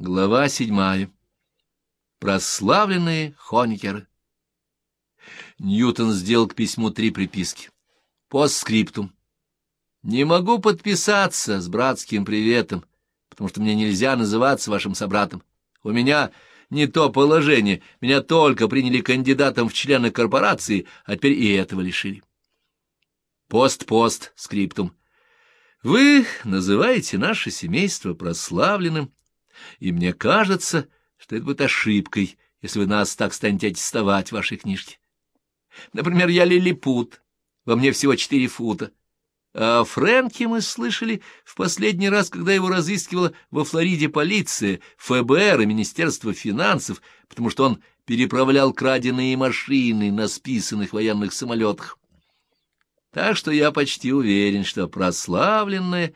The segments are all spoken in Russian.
Глава седьмая. Прославленные хоникеры. Ньютон сделал к письму три приписки. Постскриптум. Не могу подписаться с братским приветом, потому что мне нельзя называться вашим собратом. У меня не то положение, меня только приняли кандидатом в члены корпорации, а теперь и этого лишили. Пост-пост, скриптум. Вы называете наше семейство прославленным, и мне кажется, что это будет ошибкой, если вы нас так станете аттестовать в вашей книжке. Например, я лилипут, во мне всего четыре фута. А Фрэнки мы слышали в последний раз, когда его разыскивала во Флориде полиция, ФБР и Министерство финансов, потому что он переправлял краденые машины на списанных военных самолетах. Так что я почти уверен, что прославленное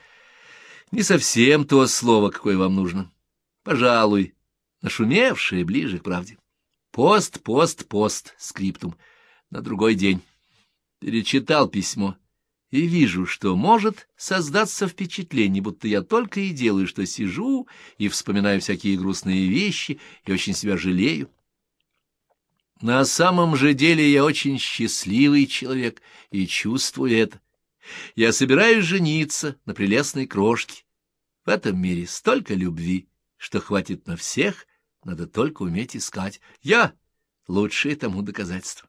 не совсем то слово, какое вам нужно. Пожалуй, нашумевшее ближе к правде. Пост, пост, пост, скриптум. На другой день. Перечитал письмо и вижу, что может создаться впечатление, будто я только и делаю, что сижу и вспоминаю всякие грустные вещи и очень себя жалею. На самом же деле я очень счастливый человек и чувствую это. Я собираюсь жениться на прелестной крошке. В этом мире столько любви что хватит на всех, надо только уметь искать. Я — лучшее тому доказательство.